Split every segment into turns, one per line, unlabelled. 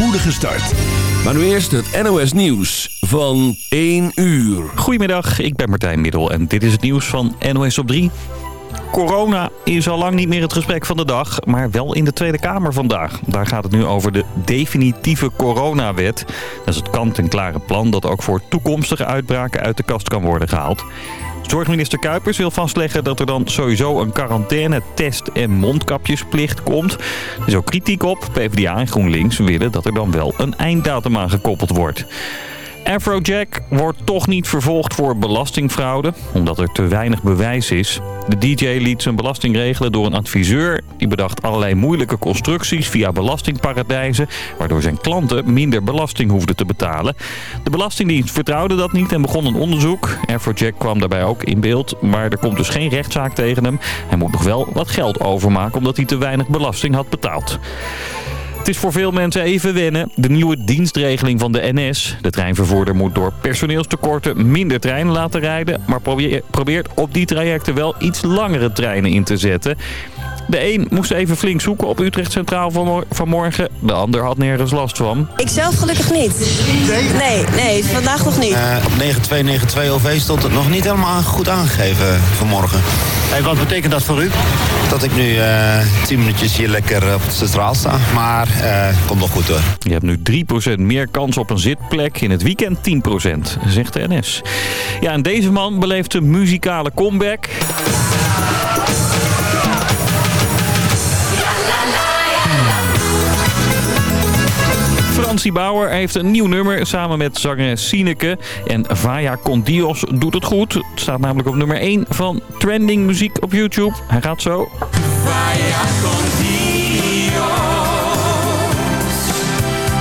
spoedige start. Maar nu eerst het NOS Nieuws van 1 uur.
Goedemiddag, ik ben Martijn Middel en dit is het nieuws van NOS op 3. Corona is al lang niet meer het gesprek van de dag, maar wel in de Tweede Kamer vandaag. Daar gaat het nu over de definitieve coronawet. Dat is het kant-en-klare plan dat ook voor toekomstige uitbraken uit de kast kan worden gehaald. Zorgminister Kuipers wil vastleggen dat er dan sowieso een quarantaine, test en mondkapjesplicht komt. Er is ook kritiek op. PvdA en GroenLinks willen dat er dan wel een einddatum aan gekoppeld wordt. Afrojack wordt toch niet vervolgd voor belastingfraude, omdat er te weinig bewijs is. De DJ liet zijn belasting regelen door een adviseur. Die bedacht allerlei moeilijke constructies via belastingparadijzen... waardoor zijn klanten minder belasting hoefden te betalen. De Belastingdienst vertrouwde dat niet en begon een onderzoek. Afrojack kwam daarbij ook in beeld, maar er komt dus geen rechtszaak tegen hem. Hij moet nog wel wat geld overmaken omdat hij te weinig belasting had betaald. Het is voor veel mensen even wennen. De nieuwe dienstregeling van de NS. De treinvervoerder moet door personeelstekorten minder treinen laten rijden... maar probeert op die trajecten wel iets langere treinen in te zetten. De een moest even flink zoeken op Utrecht Centraal vanmorgen. De ander had nergens last van.
Ik zelf gelukkig niet. Nee? Nee, nee vandaag nog niet. Uh,
op 9292 OV stond het nog niet helemaal goed aangegeven vanmorgen.
En wat betekent dat voor u?
Dat ik nu uh, eh, 10 minuutjes hier lekker op de straal sta. Maar uh, komt nog goed hoor.
Je hebt nu 3% meer kans op een zitplek. In het weekend 10%, zegt de NS. Ja, en deze man beleeft een muzikale comeback. Francie Bauer heeft een nieuw nummer samen met zangeres Sineke. En Vaya con Dios doet het goed. Het staat namelijk op nummer 1 van trending muziek op YouTube. Hij gaat zo. Vaya con Dios.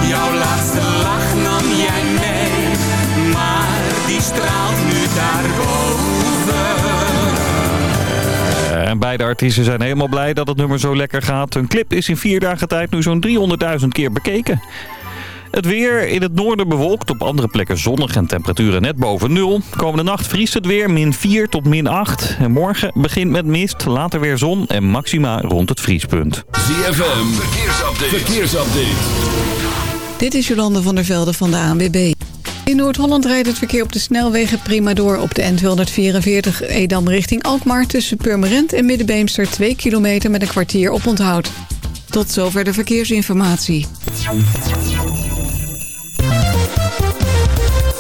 Jouw laatste lach nam jij mee. Maar die straalt nu daarboven. En beide artiesten zijn helemaal blij dat het nummer zo lekker gaat. Hun clip is in vier dagen tijd nu zo'n 300.000 keer bekeken. Het weer in het noorden bewolkt, op andere plekken zonnig en temperaturen net boven nul. Komende nacht vriest het weer min 4 tot min 8. En morgen begint met mist, later weer zon en maxima rond het vriespunt.
ZFM, verkeersupdate. verkeersupdate.
Dit is Jolande van der Velde van de ANWB. In Noord-Holland rijdt het verkeer op de snelwegen prima door op de N244 Edam richting Alkmaar... tussen Purmerend en Middenbeemster 2 kilometer met een kwartier op onthoud. Tot zover de verkeersinformatie.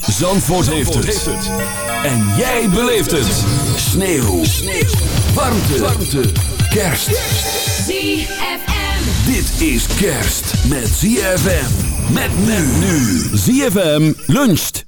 Zandvoort, heeft, het. En jij beleeft het. Sneeuw. Sneeuw. Warmte. Warmte. Kerst. ZFM. Dit is kerst met ZFM. Met men nu. ZFM luncht.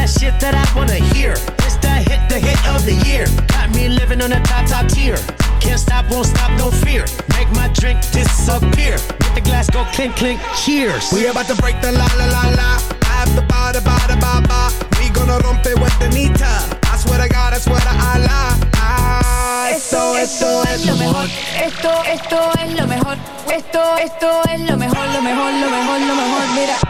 that shit that I wanna hear. This that hit, the hit of the year. Got me living on a top, top tier. Can't stop, won't stop, no fear. Make my drink disappear. Let the glass go clink, clink, cheers. We about to break the la, la, la, la. After ba, da, ba, da, ba, ba. We gonna rompe with the nita. I swear to God, I swear to Allah. Ah, Esto, esto, es lo mejor.
Esto, esto es lo mejor. Esto, esto es lo mejor, lo mejor, lo mejor, lo mejor. Mira.
yeah,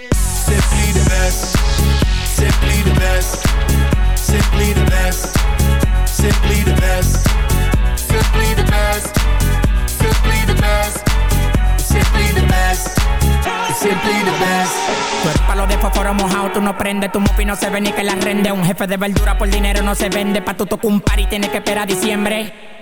Simply the best. Simply the best. Simply the best. Simply the best. Simply the best. Simply the best. Simply the best. Simply the best.
Tú eres palo de fósforo mojado, tú no prendes, tu mufi no se ve ni que la rende. Un jefe de verdura por dinero no se vende, pa' tu tocar un par y tienes que esperar diciembre.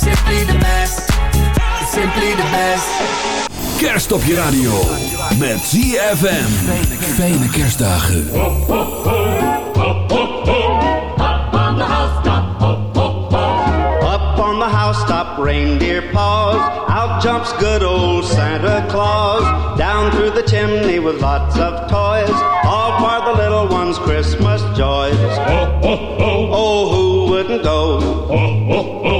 simply the best, simply the best.
Kerst op je radio. Met ZFM. Fijne kerstdagen.
Up on the housetop, reindeer paws. Out jumps good old Santa Claus. Down through the chimney with lots of toys. All for the little ones' Christmas joys. Oh, who wouldn't go? Who wouldn't go? Up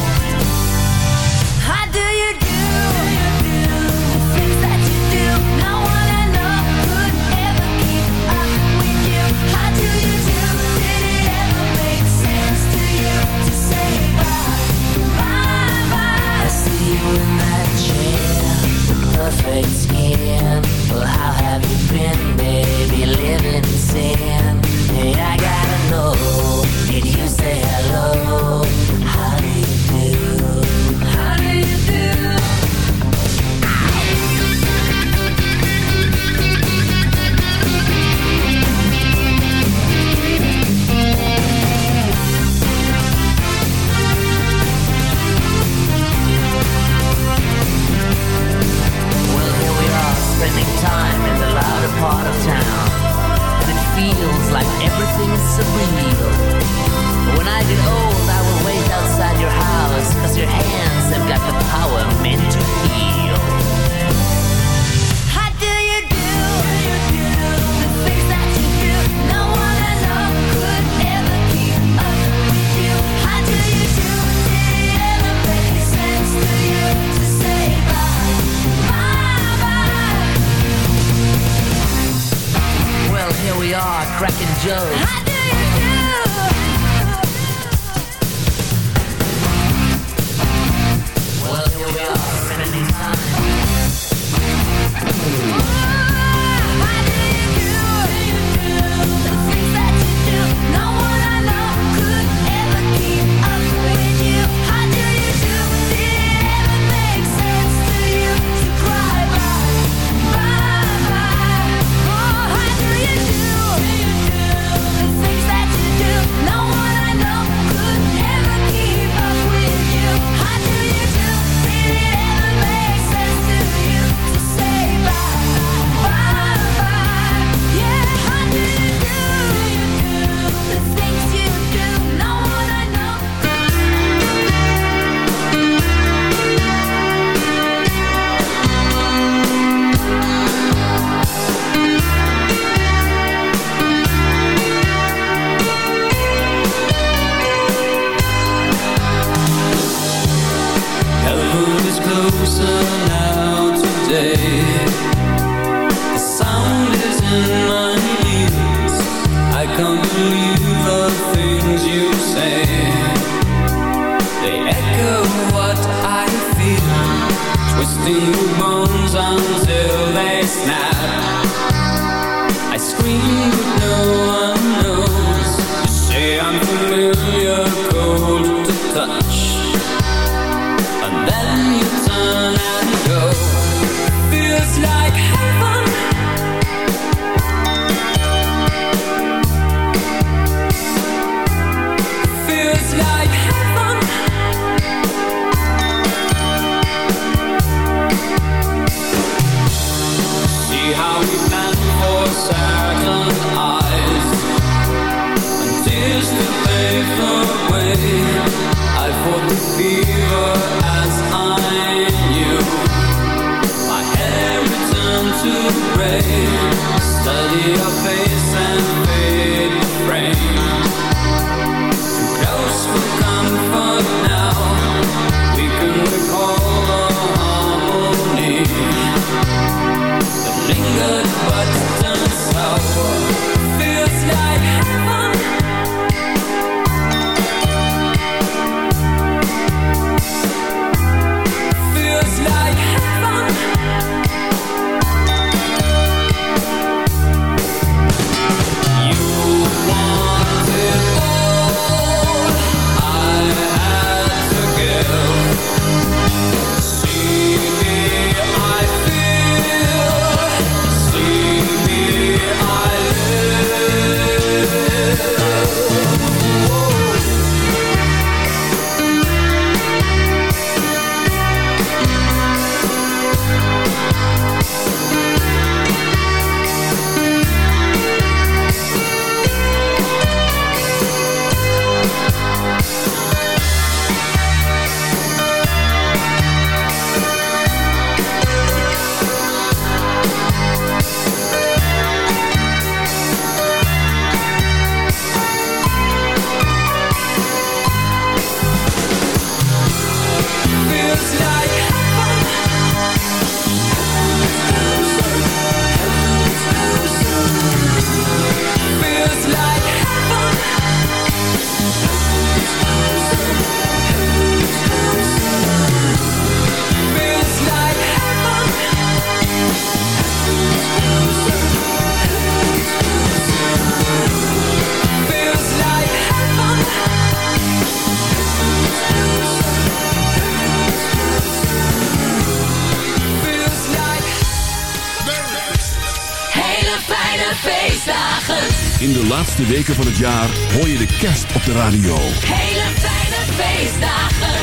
Weken van het jaar hoor je de kerst op de radio.
Hele fijne feestdagen.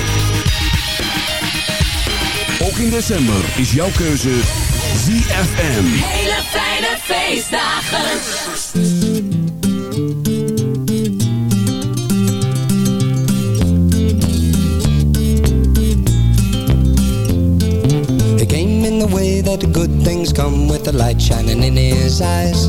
Ook in december is jouw keuze ZFM.
Hele fijne feestdagen.
He came in the way that good things come with the light shining in his eyes.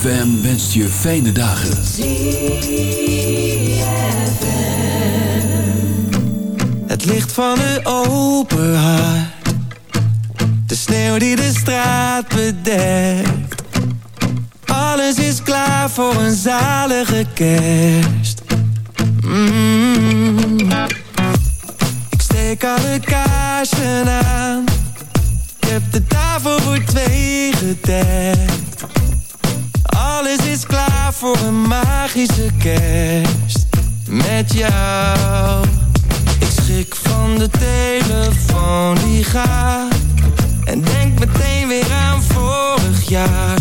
ZFM wenst je fijne dagen.
Het licht van een open hart. De sneeuw die de straat bedekt. Alles is klaar voor een zalige kerst. Mm. Ik steek alle kaarsen aan. Ik heb de tafel voor twee gedekt alles is klaar voor een magische kerst met jou. Ik schrik van de telefoon die gaat en denk meteen weer aan vorig jaar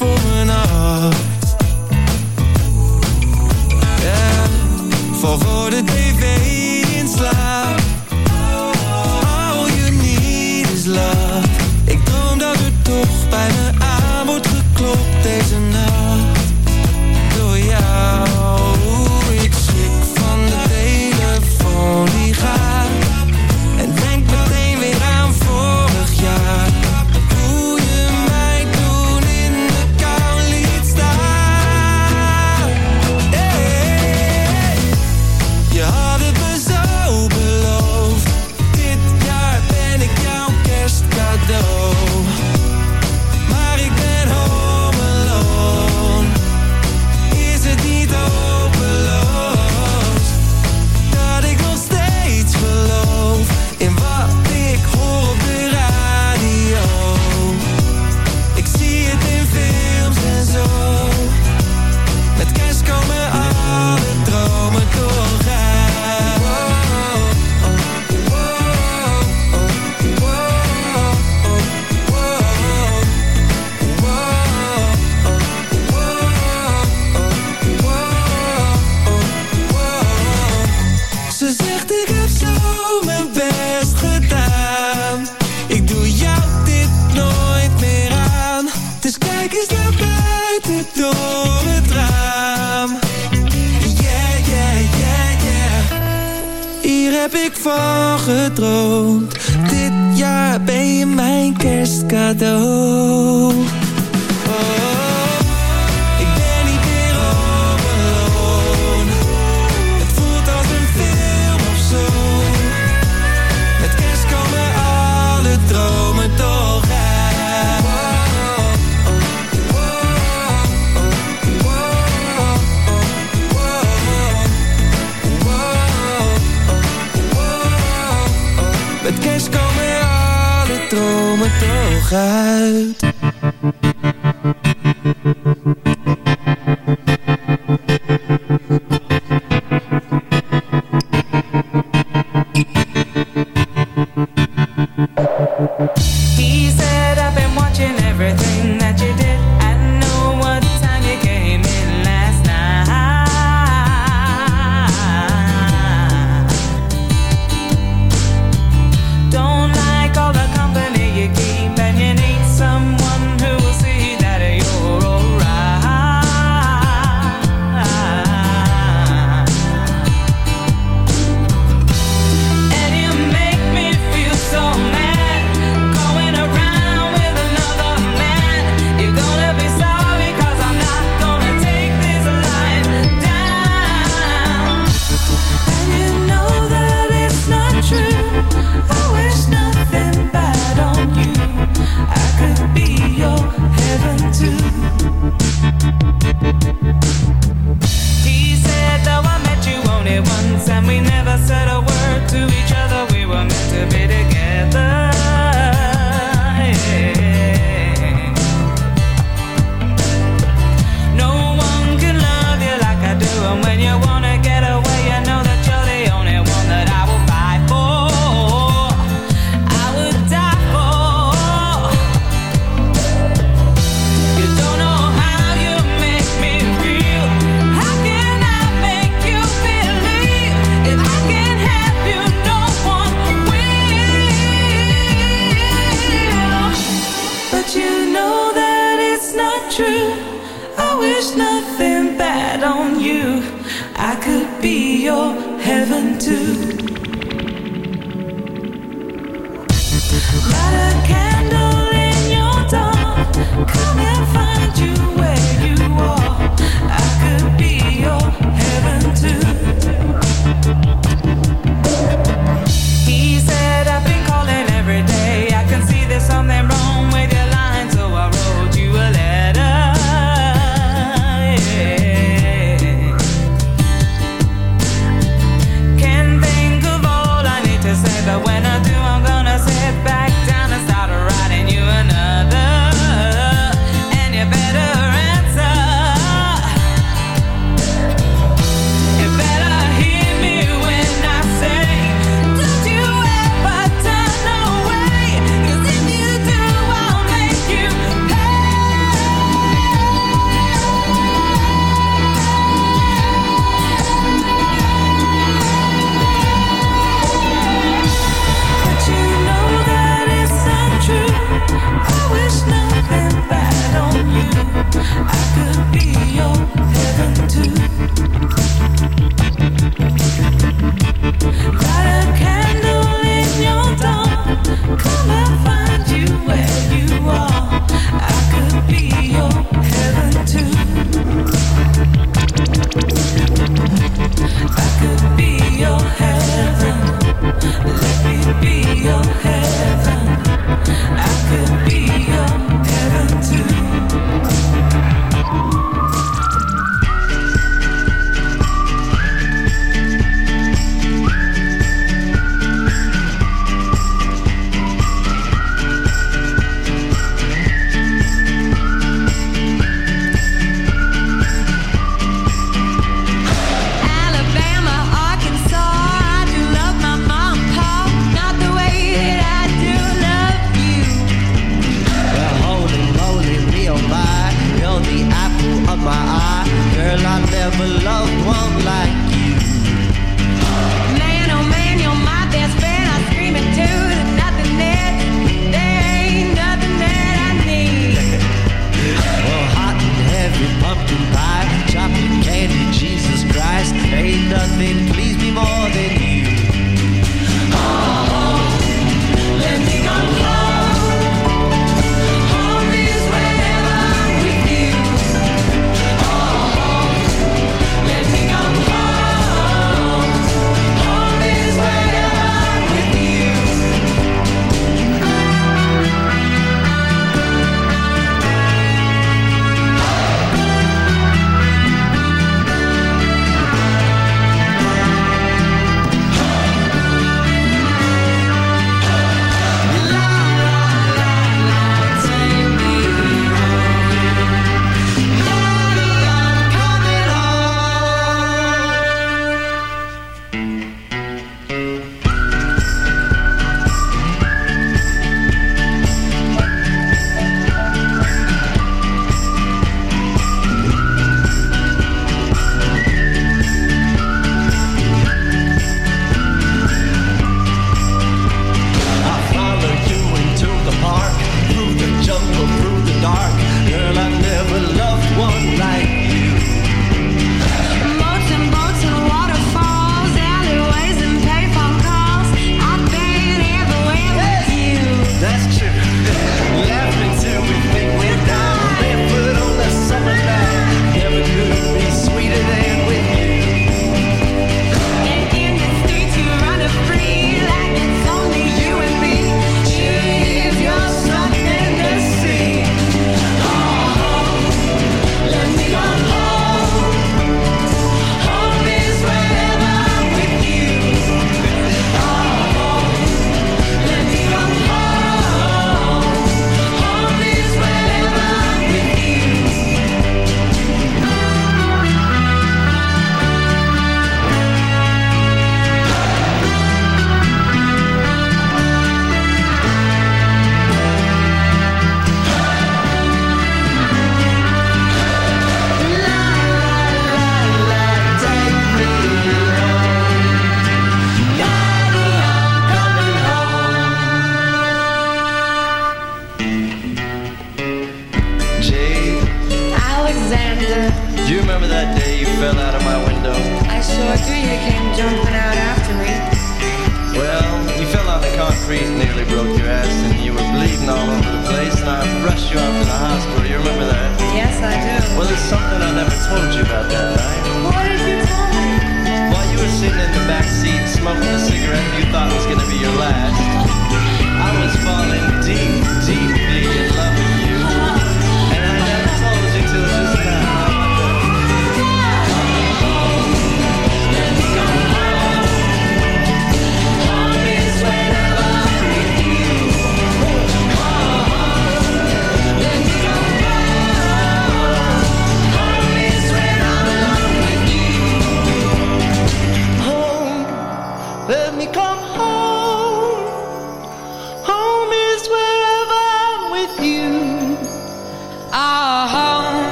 voor mijn hart. Ja, voor de tv van Dit jaar ben je mijn kerstcadeau.
geluid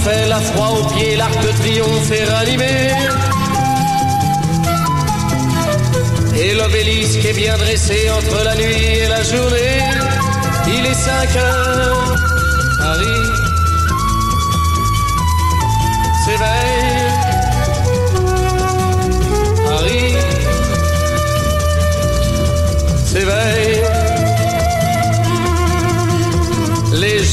La tour Eiffel a froid aux pieds, l'arc de triomphe est ranimé. Et l'obélisque est bien dressé entre la nuit et la journée. Il est 5 heures, Paris s'éveille. Paris s'éveille.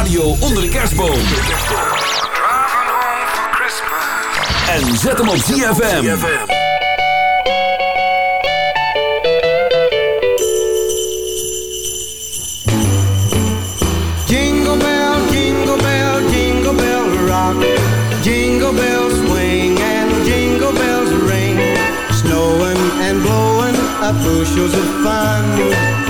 Radio onder de kerstboom. En zet hem op ZFM.
Jingle bell, jingle bell, jingle bell rock. Jingle bells swing and jingle bells ring. Snowing and blowing up bushels of fun.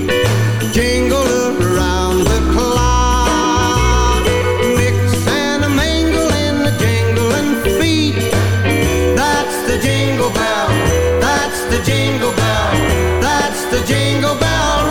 That's the jingle bell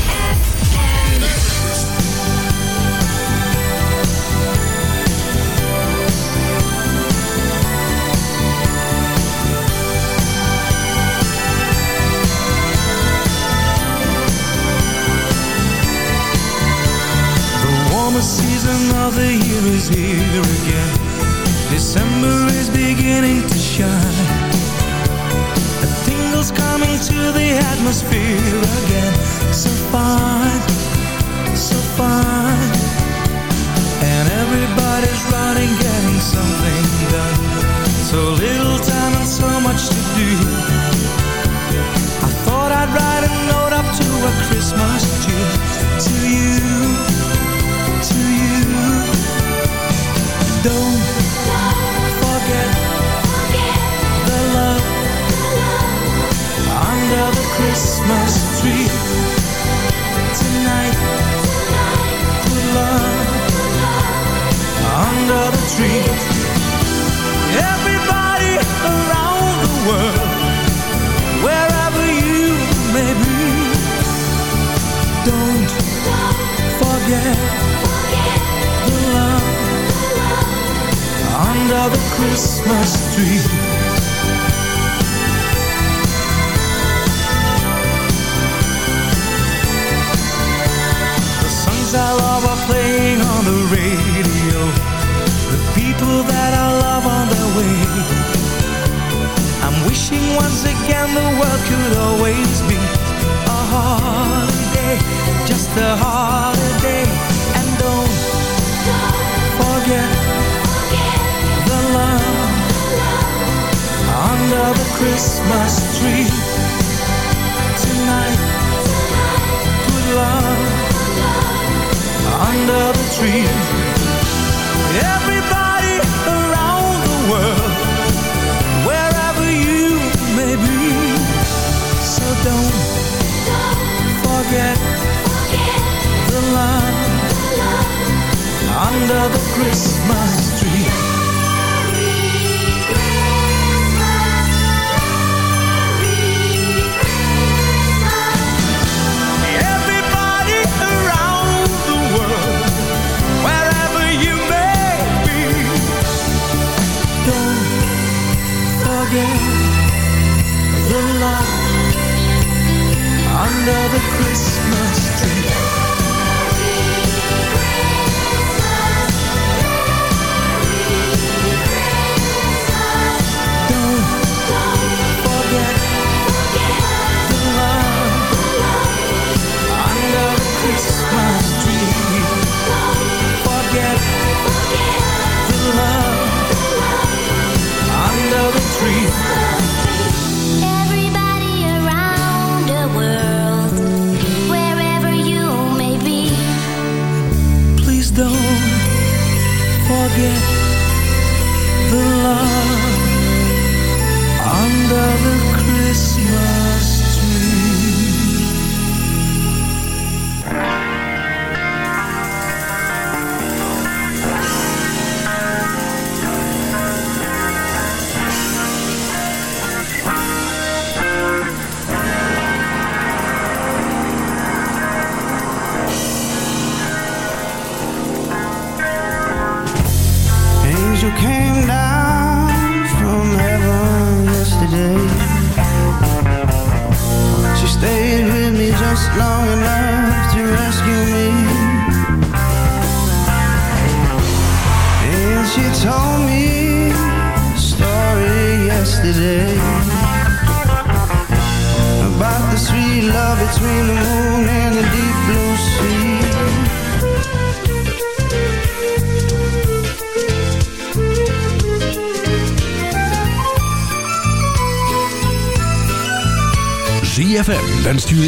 again the light under the Christmas tree. get the love under the